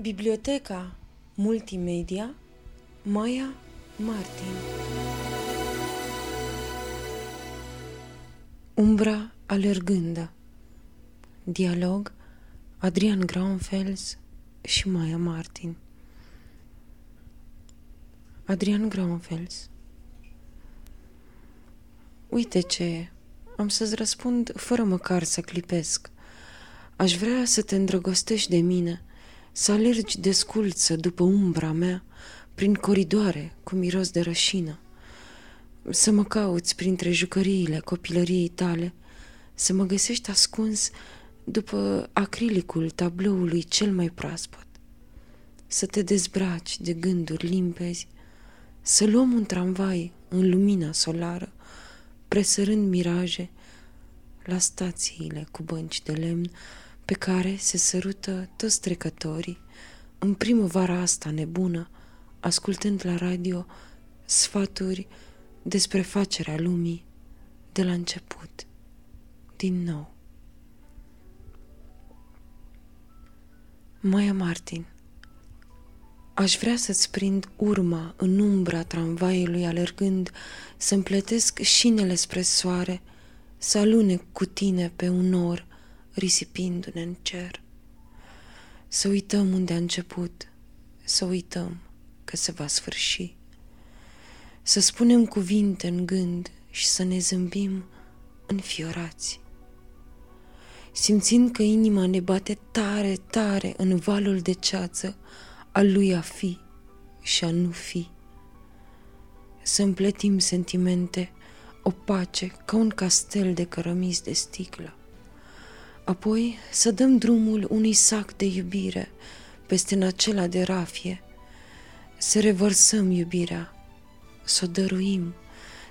Biblioteca Multimedia Maya Martin Umbra alergândă Dialog Adrian Graunfels și Maya Martin Adrian Graunfels Uite ce e. Am să-ți răspund fără măcar să clipesc. Aș vrea să te îndrăgostești de mine – să alergi desculță după umbra mea, prin coridoare cu miros de rășină, să mă cauți printre jucăriile copilăriei tale, să mă găsești ascuns după acrilicul tabloului cel mai proaspăt, să te dezbraci de gânduri limpezi, să luăm un tramvai în lumina solară, presărând miraje la stațiile cu bănci de lemn, pe care se sărută toți trecătorii în primăvara asta nebună, ascultând la radio sfaturi despre facerea lumii de la început, din nou. Maia Martin Aș vrea să-ți prind urma în umbra tramvaiului alergând, să-mi plătesc șinele spre soare, să alunec cu tine pe un nor, risipindu-ne în cer. Să uităm unde a început, să uităm că se va sfârși. Să spunem cuvinte în gând și să ne zâmbim înfiorați. Simțind că inima ne bate tare, tare în valul de ceață al lui a fi și a nu fi. Să împletim sentimente opace ca un castel de cărămizi de sticlă Apoi să dăm drumul unui sac de iubire peste în acela de rafie, să revărsăm iubirea, să o dăruim,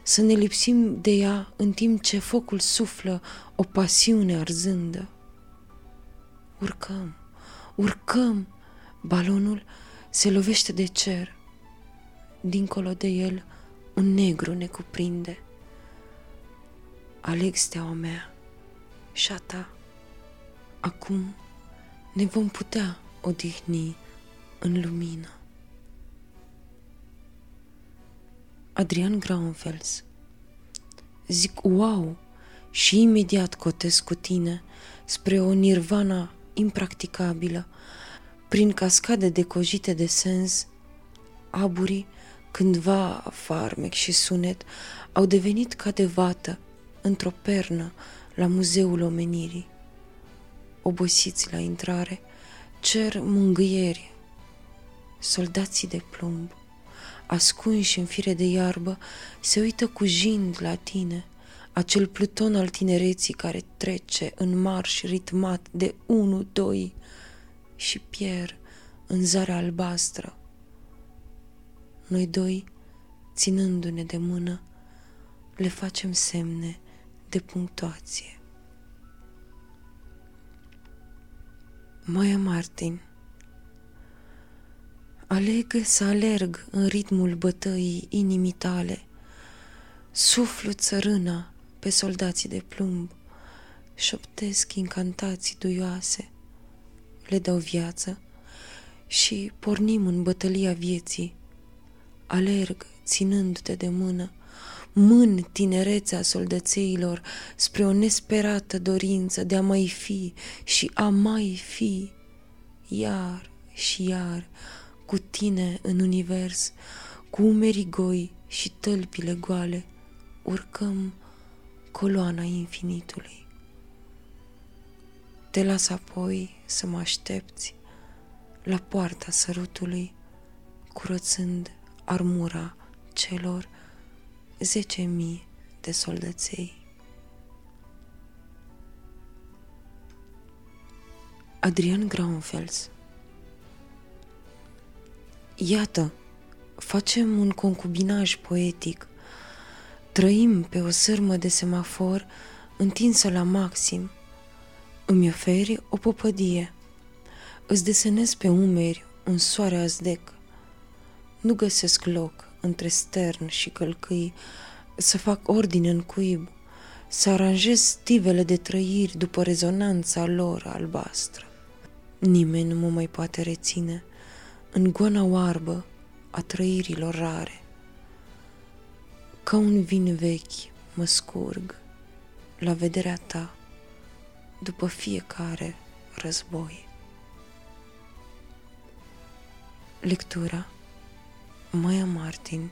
să ne lipsim de ea în timp ce focul suflă o pasiune arzândă. Urcăm, urcăm, balonul se lovește de cer, dincolo de el un negru ne cuprinde. Aleg steaua mea și a ta. Acum ne vom putea odihni în lumină. Adrian Graunfels Zic wow și imediat cotesc cu tine spre o nirvana impracticabilă, prin cascade decojite de sens, aburii, cândva farmec și sunet, au devenit ca de vată într-o pernă la Muzeul Omenirii obosiți la intrare, cer mângâieri. Soldații de plumb, ascunși în fire de iarbă, se uită cu jind la tine, acel pluton al tinereții care trece în marș ritmat de unu, doi și pierd în zarea albastră. Noi doi, ținându-ne de mână, le facem semne de punctuație. Maya Martin. Aleg să alerg în ritmul bătăii inimii tale, Suflu țărâna pe soldații de plumb, Șoptesc incantații duioase, Le dau viață și pornim în bătălia vieții. Alerg ținându-te de mână, mân tinerețea soldățeilor spre o nesperată dorință de a mai fi și a mai fi, iar și iar, cu tine în univers, cu umerii goi și tălpile goale, urcăm coloana infinitului. Te las apoi să mă aștepți la poarta sărutului, curățând armura celor zece mii de soldăței. Adrian Graunfels Iată, facem un concubinaj poetic. Trăim pe o sârmă de semafor întinsă la maxim. Îmi oferi o popădie. Îți desenez pe umeri un soare azdec. Nu găsesc loc între stern și călcâi, să fac ordine în cuib, să aranjez stivele de trăiri după rezonanța lor albastră. Nimeni nu mă mai poate reține în goana oarbă a trăirilor rare. Ca un vin vechi mă scurg la vederea ta după fiecare război. Lectura Maia Martin